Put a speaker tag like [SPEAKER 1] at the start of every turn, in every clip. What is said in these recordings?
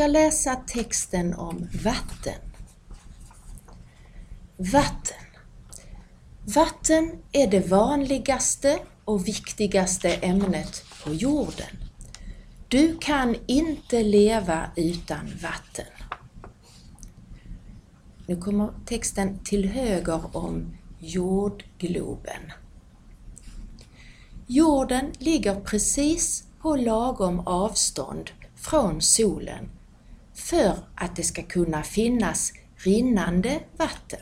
[SPEAKER 1] Ska läsa texten om vatten. Vatten. Vatten är det vanligaste och viktigaste ämnet på jorden. Du kan inte leva utan vatten. Nu kommer texten till höger om jordgloben. Jorden ligger precis på lagom avstånd från solen för att det ska kunna finnas rinnande vatten.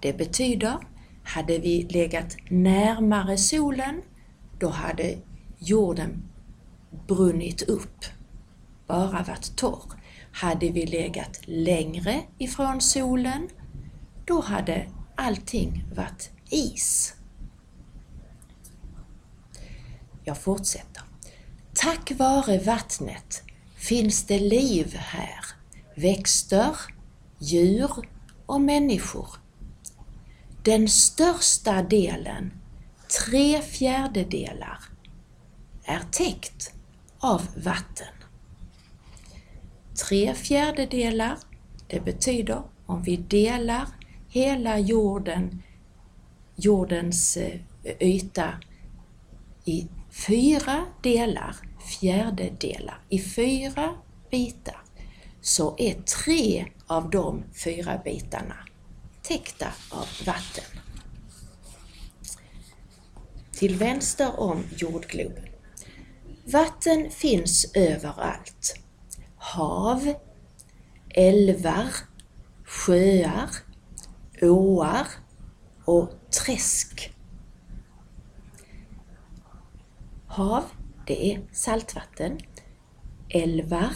[SPEAKER 1] Det betyder, hade vi legat närmare solen, då hade jorden brunnit upp, bara varit torr. Hade vi legat längre ifrån solen, då hade allting varit is. Jag fortsätter. Tack vare vattnet finns det liv här, växter, djur och människor. Den största delen, tre fjärdedelar, är täckt av vatten. Tre fjärdedelar, det betyder om vi delar hela jorden, jordens eh, yta i fyra delar, fjärdedelar, i fyra bitar, så är tre av de fyra bitarna täckta av vatten. Till vänster om jordgloben. Vatten finns överallt. Hav, älvar, sjöar, åar och träsk. Hav, det är saltvatten. Älvar,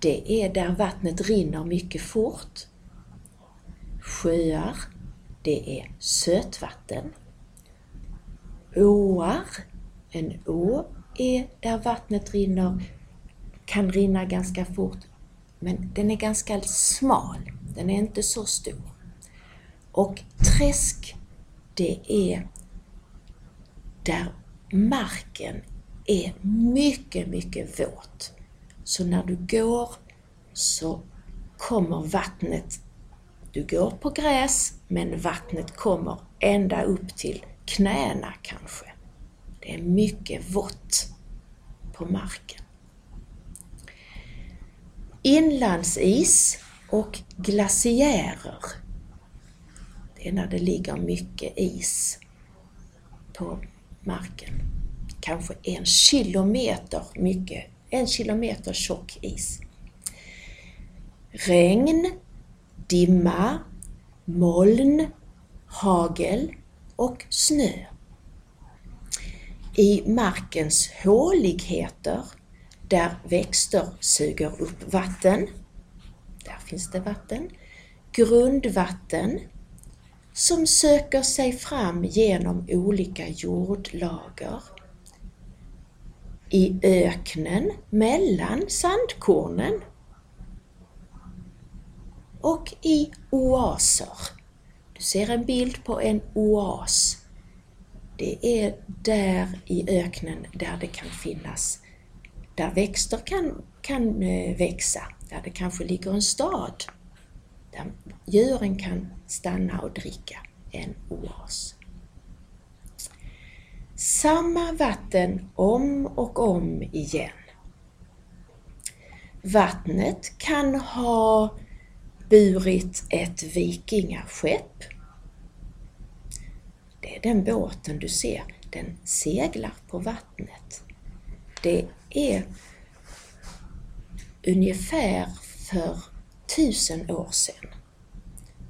[SPEAKER 1] det är där vattnet rinner mycket fort. Sjöar, det är sötvatten. Åar, en å är där vattnet rinner, kan rinna ganska fort, men den är ganska smal, den är inte så stor. Och träsk, det är där marken är mycket, mycket våt. Så när du går så kommer vattnet, du går på gräs, men vattnet kommer ända upp till knäna kanske. Det är mycket vått på marken. Inlandsis och glaciärer, det är när det ligger mycket is på marken. Kanske en kilometer mycket, en kilometer tjock is. Regn, dimma, moln, hagel och snö. I markens håligheter där växter suger upp vatten, där finns det vatten, grundvatten som söker sig fram genom olika jordlager. I öknen mellan sandkornen och i oaser. Du ser en bild på en oas. Det är där i öknen där det kan finnas, där växter kan, kan eh, växa, där det kanske ligger en stad där djuren kan stanna och dricka en oas. Samma vatten om och om igen. Vattnet kan ha burit ett vikingaskepp. Det är den båten du ser, den seglar på vattnet. Det är ungefär för tusen år sedan.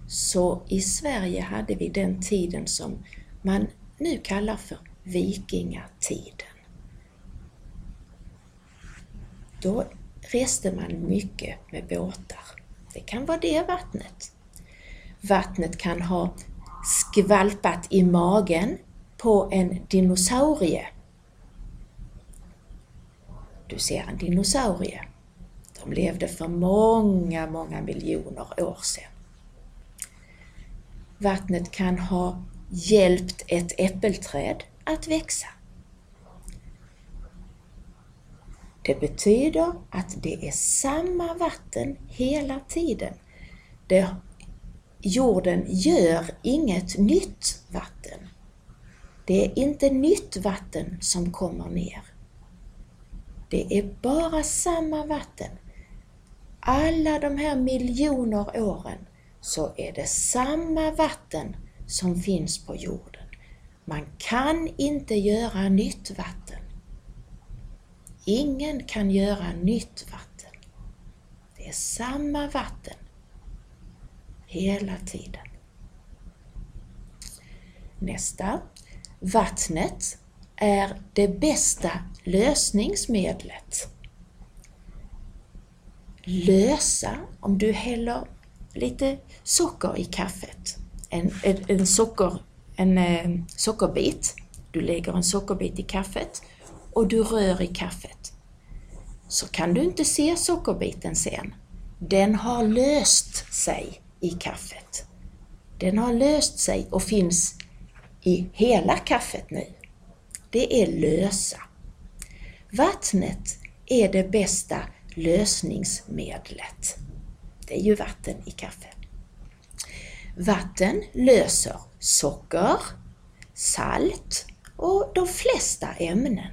[SPEAKER 1] Så i Sverige hade vi den tiden som man nu kallar för vikingatiden. Då reste man mycket med båtar. Det kan vara det vattnet. Vattnet kan ha skvalpat i magen på en dinosaurie. Du ser en dinosaurie. De levde för många, många miljoner år sedan. Vattnet kan ha hjälpt ett äppelträd att växa. Det betyder att det är samma vatten hela tiden. Det, jorden gör inget nytt vatten. Det är inte nytt vatten som kommer ner. Det är bara samma vatten. Alla de här miljoner åren så är det samma vatten som finns på jorden. Man kan inte göra nytt vatten. Ingen kan göra nytt vatten. Det är samma vatten hela tiden. Nästa. Vattnet är det bästa lösningsmedlet. Lösa, om du häller lite socker i kaffet, en, en, en, socker, en eh, sockerbit, du lägger en sockerbit i kaffet och du rör i kaffet, så kan du inte se sockerbiten sen. Den har löst sig i kaffet. Den har löst sig och finns i hela kaffet nu. Det är lösa. Vattnet är det bästa lösningsmedlet. Det är ju vatten i kaffe. Vatten löser socker, salt och de flesta ämnen.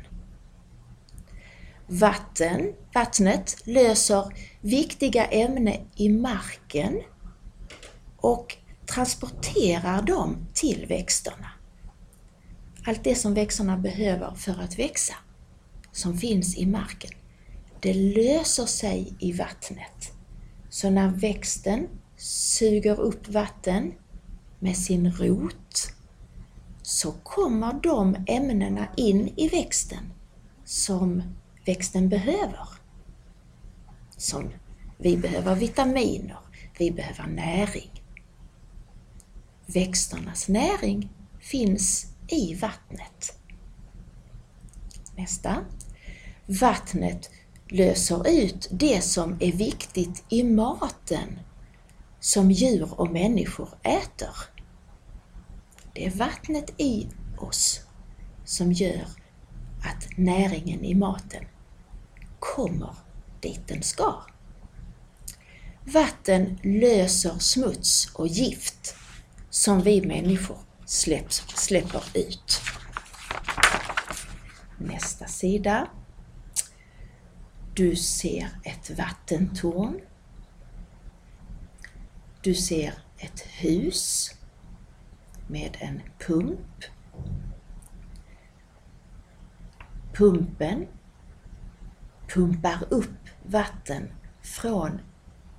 [SPEAKER 1] Vatten, vattnet löser viktiga ämnen i marken och transporterar dem till växterna. Allt det som växterna behöver för att växa, som finns i marken, det löser sig i vattnet. Så när växten suger upp vatten med sin rot så kommer de ämnena in i växten som växten behöver. Som vi behöver vitaminer, vi behöver näring. Växternas näring finns i vattnet. Nästa. Vattnet löser ut det som är viktigt i maten som djur och människor äter. Det är vattnet i oss som gör att näringen i maten kommer dit den ska. Vatten löser smuts och gift som vi människor släpper ut. Nästa sida. Du ser ett vattentorn. Du ser ett hus med en pump. Pumpen pumpar upp vatten från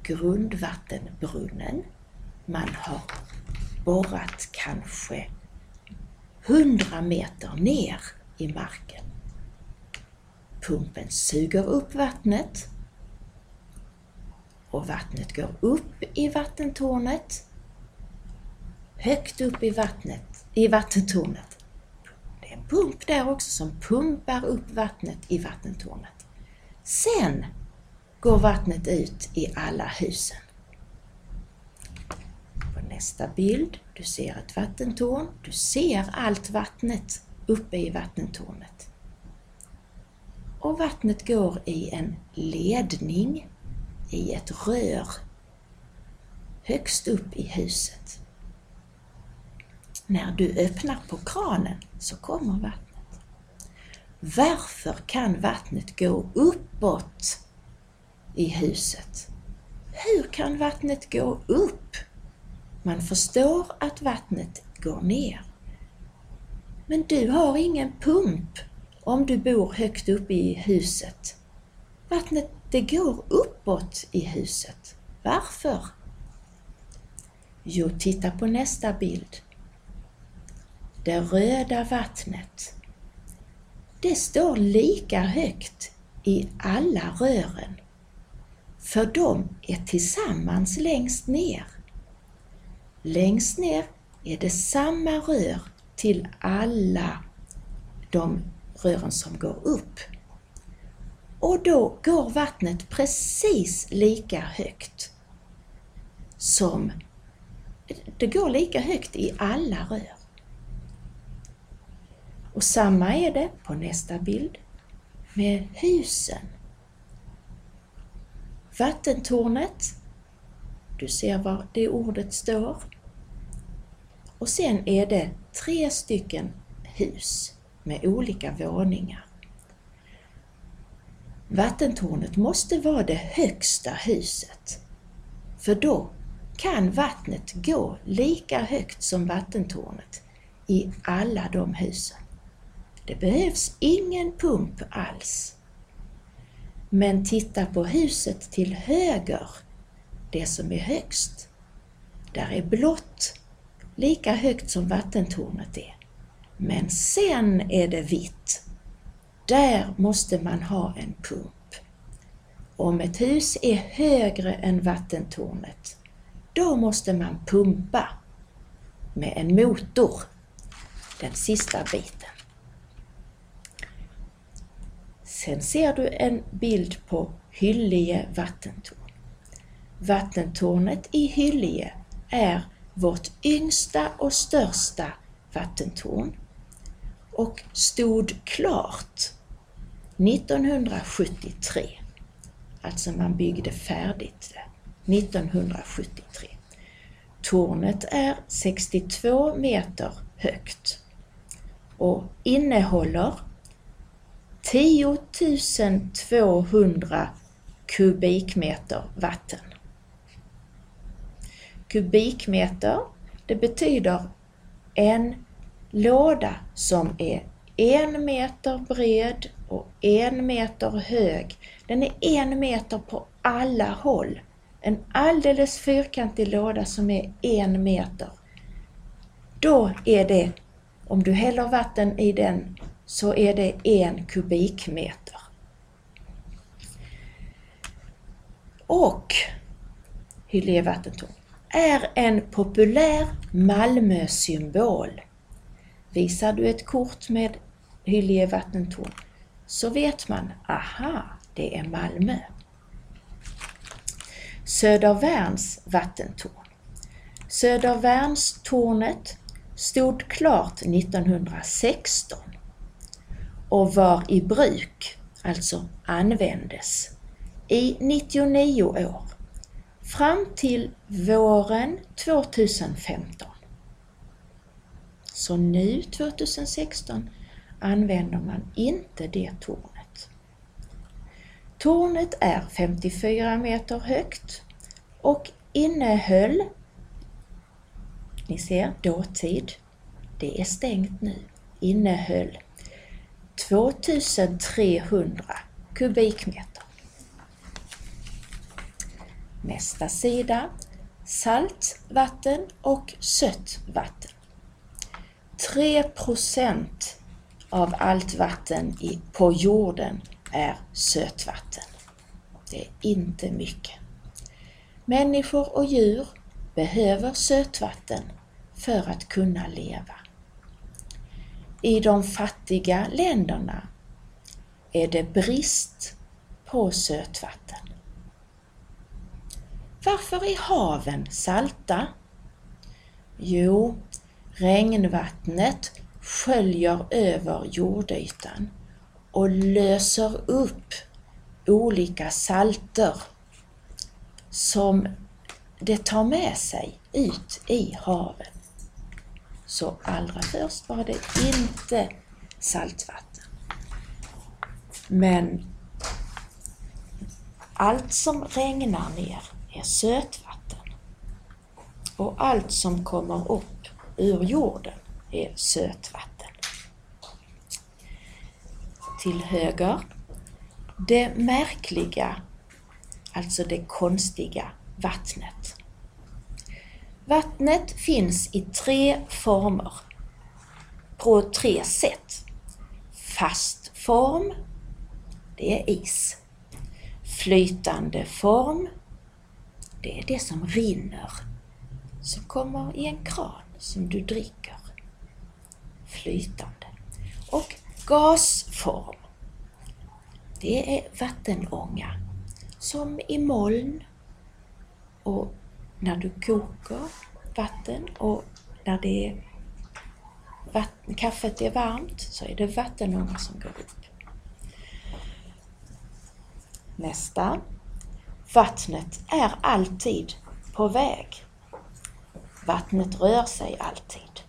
[SPEAKER 1] grundvattenbrunnen. Man har borrat kanske 100 meter ner i marken. Pumpen suger upp vattnet och vattnet går upp i vattentornet, högt upp i vattnet, i vattentornet. Det är en pump där också som pumpar upp vattnet i vattentornet. Sen går vattnet ut i alla husen. På nästa bild, du ser ett vattentorn. Du ser allt vattnet uppe i vattentornet. Och vattnet går i en ledning, i ett rör, högst upp i huset. När du öppnar på kranen så kommer vattnet. Varför kan vattnet gå uppåt i huset? Hur kan vattnet gå upp? Man förstår att vattnet går ner. Men du har ingen pump om du bor högt uppe i huset. Vattnet det går uppåt i huset. Varför? Jo, titta på nästa bild. Det röda vattnet. Det står lika högt i alla rören. För de är tillsammans längst ner. Längst ner är det samma rör till alla de rören som går upp. Och då går vattnet precis lika högt som det går lika högt i alla rör. Och samma är det på nästa bild med husen. vattentornet. Du ser var det ordet står. Och sen är det tre stycken hus med olika våningar. Vattentornet måste vara det högsta huset. För då kan vattnet gå lika högt som vattentornet i alla de husen. Det behövs ingen pump alls. Men titta på huset till höger, det som är högst. Där är blått, lika högt som vattentornet är. Men sen är det vitt. Där måste man ha en pump. Om ett hus är högre än vattentornet, då måste man pumpa med en motor, den sista biten. Sen ser du en bild på Hyllie vattentorn. Vattentornet i Hyllie är vårt yngsta och största vattentorn och stod klart 1973. Alltså man byggde färdigt det 1973. Tornet är 62 meter högt och innehåller 10 200 kubikmeter vatten. Kubikmeter, det betyder en låda som är en meter bred och en meter hög. Den är en meter på alla håll. En alldeles fyrkantig låda som är en meter. Då är det, om du häller vatten i den, så är det en kubikmeter. Och Hyllie vattentorn är en populär Malmö-symbol. Visar du ett kort med Hyllie vattentorn så vet man, aha, det är Malmö. Södervärns vattentorn. Södervärnstornet stod klart 1916 och var i bruk, alltså användes, i 99 år fram till våren 2015. Så nu 2016 använder man inte det tornet. Tornet är 54 meter högt och innehöll, ni ser dåtid, det är stängt nu, innehöll 2300 kubikmeter. Nästa sida, saltvatten och sött vatten. 3 av allt vatten på jorden är sötvatten. Det är inte mycket. Människor och djur behöver sötvatten för att kunna leva. I de fattiga länderna är det brist på sötvatten. Varför är haven salta? Jo, regnvattnet sköljer över jordytan och löser upp olika salter som det tar med sig ut i havet. Så allra först var det inte saltvatten. Men allt som regnar ner är sötvatten. Och allt som kommer upp ur jorden är sötvatten. Till höger, det märkliga, alltså det konstiga vattnet. Vattnet finns i tre former, på tre sätt. Fast form, det är is. Flytande form, det är det som rinner, som kommer i en kran som du dricker flytande. Och gasform. Det är vattenånga som i moln och när du kokar vatten och när det är vatten, kaffet är varmt så är det vattenånga som går upp. Nästa. vattnet är alltid på väg. Vattnet rör sig alltid.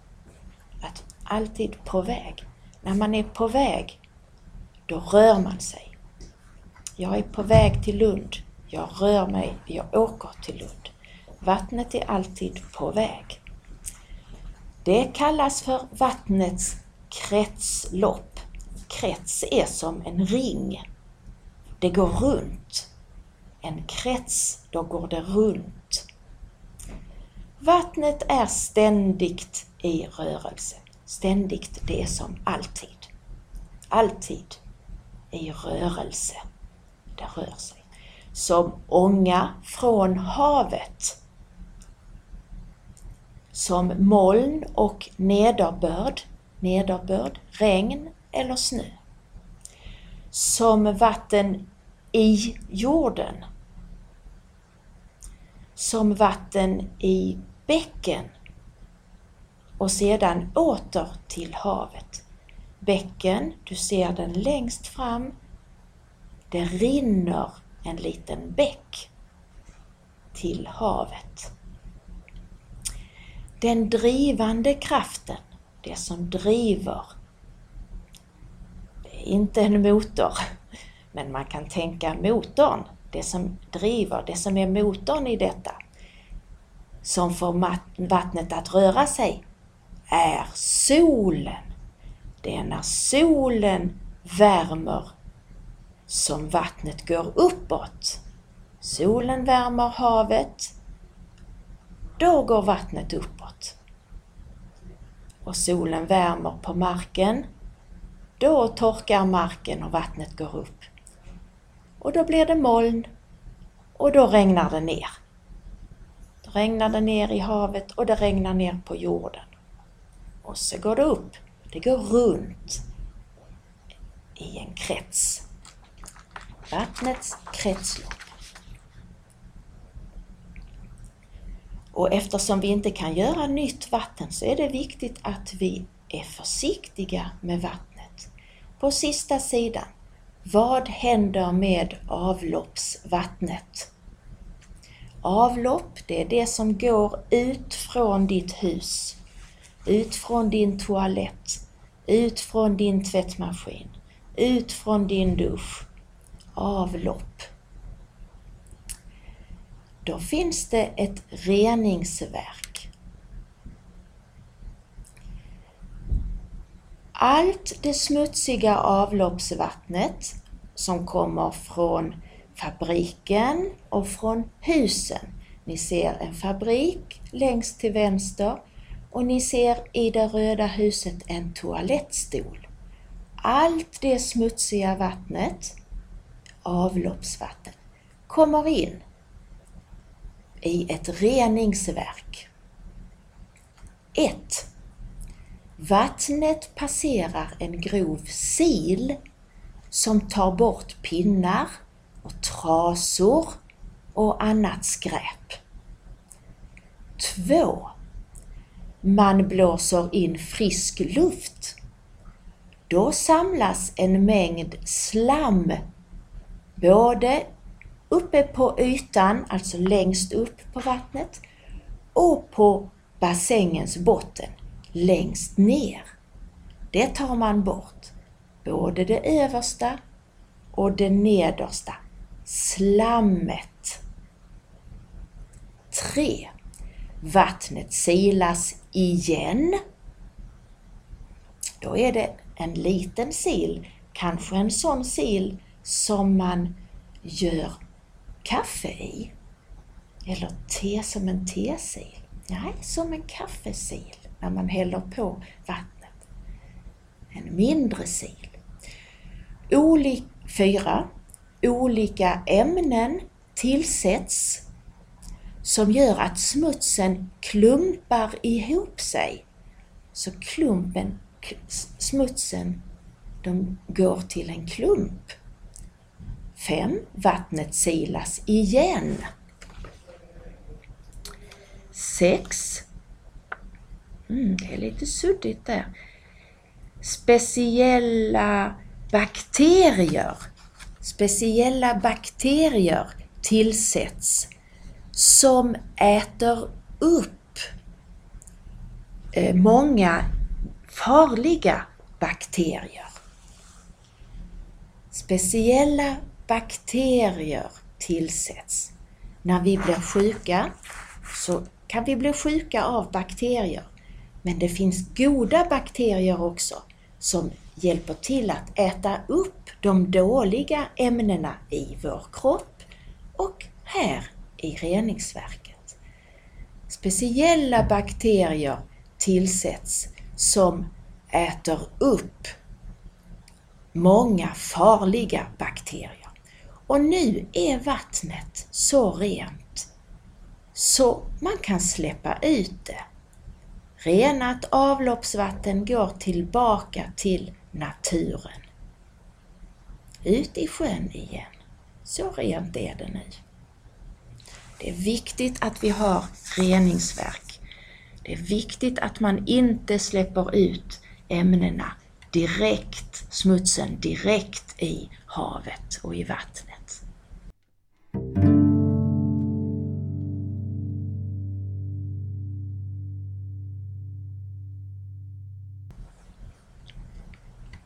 [SPEAKER 1] Att alltid på väg. När man är på väg, då rör man sig. Jag är på väg till Lund. Jag rör mig, jag åker till Lund. Vattnet är alltid på väg. Det kallas för vattnets kretslopp. Krets är som en ring. Det går runt. En krets, då går det runt. Vattnet är ständigt i rörelse. Ständigt, det är som alltid. Alltid i rörelse. Det rör sig. Som ånga från havet. Som moln och nederbörd, nederbörd, regn eller snö. Som vatten i jorden. Som vatten i bäcken och sedan åter till havet. Bäcken, du ser den längst fram. Det rinner en liten bäck till havet. Den drivande kraften, det som driver, det är inte en motor, men man kan tänka motorn, det som driver, det som är motorn i detta, som får vattnet att röra sig, är solen. Det är när solen värmer som vattnet går uppåt. Solen värmer havet. Då går vattnet uppåt. Och solen värmer på marken. Då torkar marken och vattnet går upp. Och då blir det moln och då regnar det ner. Då regnar det ner i havet och det regnar ner på jorden. Och så går det upp. Det går runt i en krets. Vattnets kretslopp. Och eftersom vi inte kan göra nytt vatten så är det viktigt att vi är försiktiga med vattnet. På sista sidan, vad händer med avloppsvattnet? Avlopp, det är det som går ut från ditt hus ut från din toalett, ut från din tvättmaskin, ut från din dusch. Avlopp. Då finns det ett reningsverk. Allt det smutsiga avloppsvattnet som kommer från fabriken och från husen. Ni ser en fabrik längst till vänster och ni ser i det röda huset en toalettstol. Allt det smutsiga vattnet, avloppsvatten, kommer in i ett reningsverk. 1. Vattnet passerar en grov sil som tar bort pinnar och trasor och annat skräp. 2 man blåser in frisk luft. Då samlas en mängd slam både uppe på ytan, alltså längst upp på vattnet, och på bassängens botten, längst ner. Det tar man bort, både det översta och det nedersta, slammet. 3. Vattnet silas igen. Då är det en liten sil, kanske en sån sil som man gör kaffe i. Eller te som en tesil. Nej, som en kaffesil när man häller på vattnet. En mindre sil. Oli fyra. Olika ämnen tillsätts som gör att smutsen klumpar ihop sig. Så klumpen, smutsen, de går till en klump. 5. Vattnet silas igen. 6. Mm, det är lite suddigt där. Speciella bakterier. Speciella bakterier tillsätts som äter upp eh, många farliga bakterier. Speciella bakterier tillsätts. När vi blir sjuka så kan vi bli sjuka av bakterier. Men det finns goda bakterier också som hjälper till att äta upp de dåliga ämnena i vår kropp och här i reningsverket. Speciella bakterier tillsätts som äter upp många farliga bakterier. Och nu är vattnet så rent så man kan släppa ut det. Renat avloppsvatten går tillbaka till naturen. Ut i sjön igen. Så rent är det nu. Det är viktigt att vi har reningsverk. Det är viktigt att man inte släpper ut ämnena direkt, smutsen direkt i havet och i vattnet.